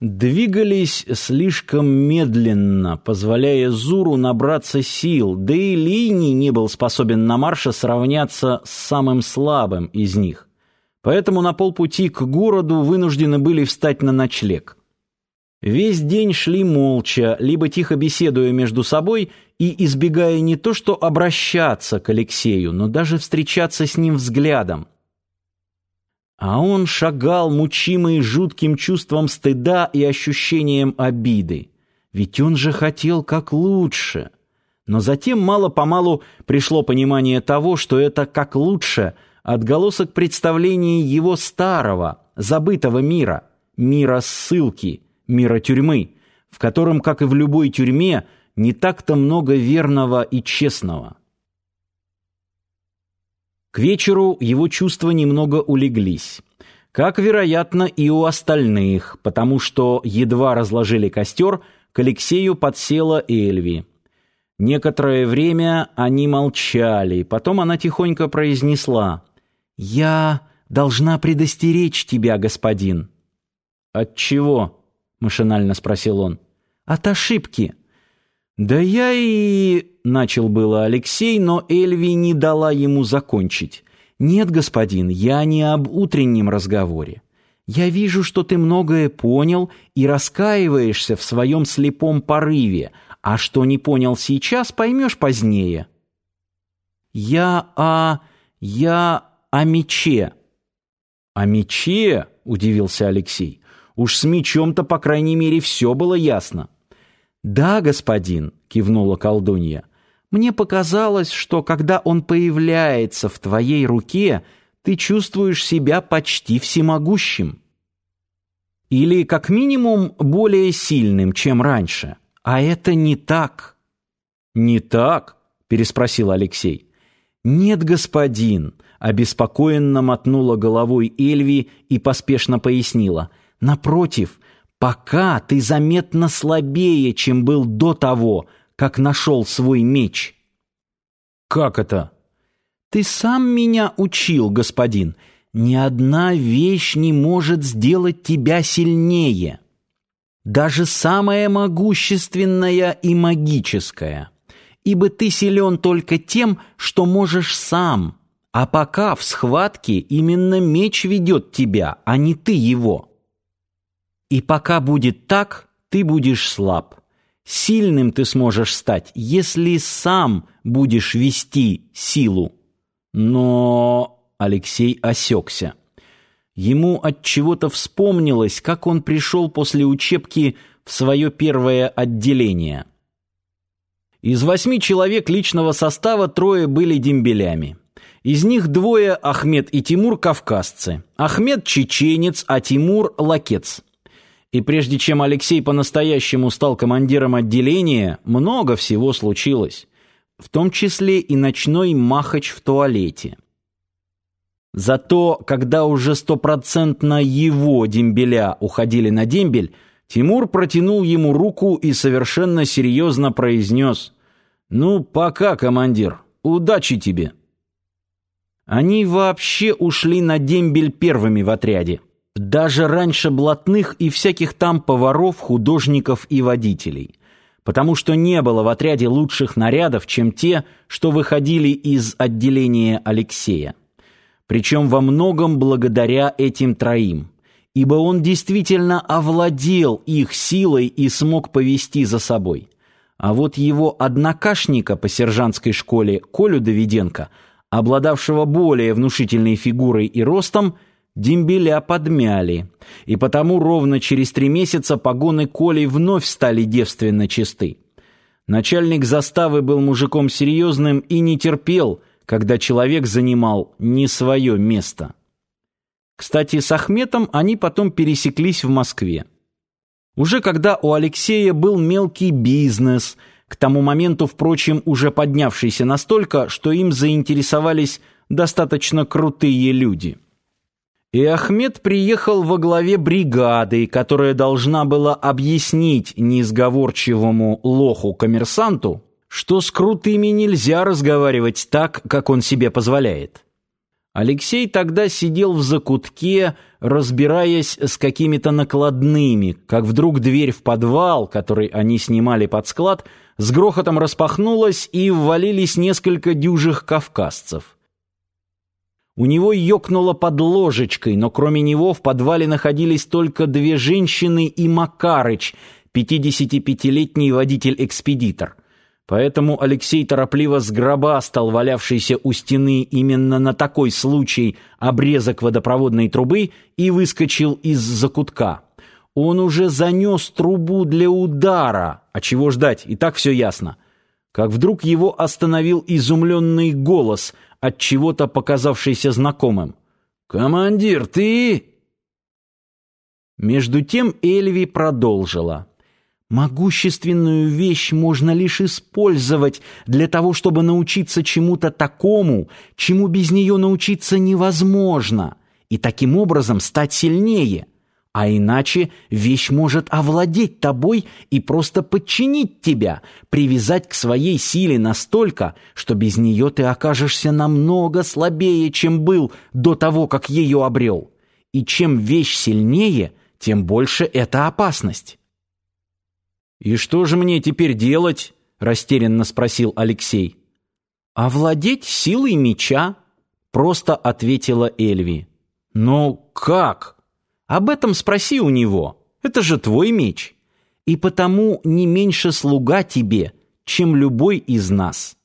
Двигались слишком медленно, позволяя Зуру набраться сил, да и Лини не был способен на марше сравняться с самым слабым из них. Поэтому на полпути к городу вынуждены были встать на ночлег. Весь день шли молча, либо тихо беседуя между собой и избегая не то что обращаться к Алексею, но даже встречаться с ним взглядом. А он шагал, мучимый жутким чувством стыда и ощущением обиды. Ведь он же хотел как лучше. Но затем мало-помалу пришло понимание того, что это как лучше отголосок представлений его старого, забытого мира, мира ссылки, мира тюрьмы, в котором, как и в любой тюрьме, не так-то много верного и честного. К вечеру его чувства немного улеглись. Как, вероятно, и у остальных, потому что едва разложили костер, к Алексею подсела Эльви. Некоторое время они молчали, потом она тихонько произнесла «Я должна предостеречь тебя, господин». «От чего?» машинально спросил он. От ошибки. Да я и начал было Алексей, но Эльви не дала ему закончить. Нет, господин, я не об утреннем разговоре. Я вижу, что ты многое понял и раскаиваешься в своем слепом порыве, а что не понял сейчас, поймешь позднее. Я о... я о мече. О мече? удивился Алексей. Уж с мечом-то, по крайней мере, все было ясно. «Да, господин», — кивнула колдунья, — «мне показалось, что когда он появляется в твоей руке, ты чувствуешь себя почти всемогущим. Или, как минимум, более сильным, чем раньше. А это не так». «Не так?» — переспросил Алексей. «Нет, господин», — обеспокоенно мотнула головой Эльви и поспешно пояснила — Напротив, пока ты заметно слабее, чем был до того, как нашел свой меч. Как это? Ты сам меня учил, господин. Ни одна вещь не может сделать тебя сильнее. Даже самая могущественная и магическая. Ибо ты силен только тем, что можешь сам. А пока в схватке именно меч ведет тебя, а не ты его. И пока будет так, ты будешь слаб. Сильным ты сможешь стать, если сам будешь вести силу. Но Алексей осекся. Ему от чего-то вспомнилось, как он пришел после учебки в свое первое отделение. Из восьми человек личного состава трое были дембелями. Из них двое Ахмед и Тимур кавказцы. Ахмед чеченец, а Тимур лакец. И прежде чем Алексей по-настоящему стал командиром отделения, много всего случилось, в том числе и ночной махач в туалете. Зато, когда уже стопроцентно его дембеля уходили на дембель, Тимур протянул ему руку и совершенно серьезно произнес «Ну, пока, командир, удачи тебе». Они вообще ушли на дембель первыми в отряде. Даже раньше блатных и всяких там поваров, художников и водителей. Потому что не было в отряде лучших нарядов, чем те, что выходили из отделения Алексея. Причем во многом благодаря этим троим. Ибо он действительно овладел их силой и смог повести за собой. А вот его однокашника по сержантской школе Колю Давиденко, обладавшего более внушительной фигурой и ростом, Дембеля подмяли, и потому ровно через три месяца погоны Коли вновь стали девственно чисты. Начальник заставы был мужиком серьезным и не терпел, когда человек занимал не свое место. Кстати, с Ахметом они потом пересеклись в Москве. Уже когда у Алексея был мелкий бизнес, к тому моменту, впрочем, уже поднявшийся настолько, что им заинтересовались достаточно крутые люди – и Ахмед приехал во главе бригады, которая должна была объяснить неизговорчивому лоху-коммерсанту, что с крутыми нельзя разговаривать так, как он себе позволяет. Алексей тогда сидел в закутке, разбираясь с какими-то накладными, как вдруг дверь в подвал, который они снимали под склад, с грохотом распахнулась и ввалились несколько дюжих кавказцев. У него ёкнуло под ложечкой, но кроме него в подвале находились только две женщины и Макарыч, 55-летний водитель-экспедитор. Поэтому Алексей торопливо сгробастал валявшийся у стены именно на такой случай обрезок водопроводной трубы и выскочил из закутка. Он уже занес трубу для удара. А чего ждать? И так все ясно. Как вдруг его остановил изумленный голос, от чего-то показавшийся знакомым. «Командир, ты...» Между тем Эльви продолжила. Могущественную вещь можно лишь использовать для того, чтобы научиться чему-то такому, чему без нее научиться невозможно, и таким образом стать сильнее. А иначе вещь может овладеть тобой и просто подчинить тебя, привязать к своей силе настолько, что без нее ты окажешься намного слабее, чем был до того, как ее обрел. И чем вещь сильнее, тем больше это опасность. «И что же мне теперь делать?» — растерянно спросил Алексей. «Овладеть силой меча», — просто ответила Эльви. «Но как?» Об этом спроси у него. Это же твой меч. И потому не меньше слуга тебе, чем любой из нас».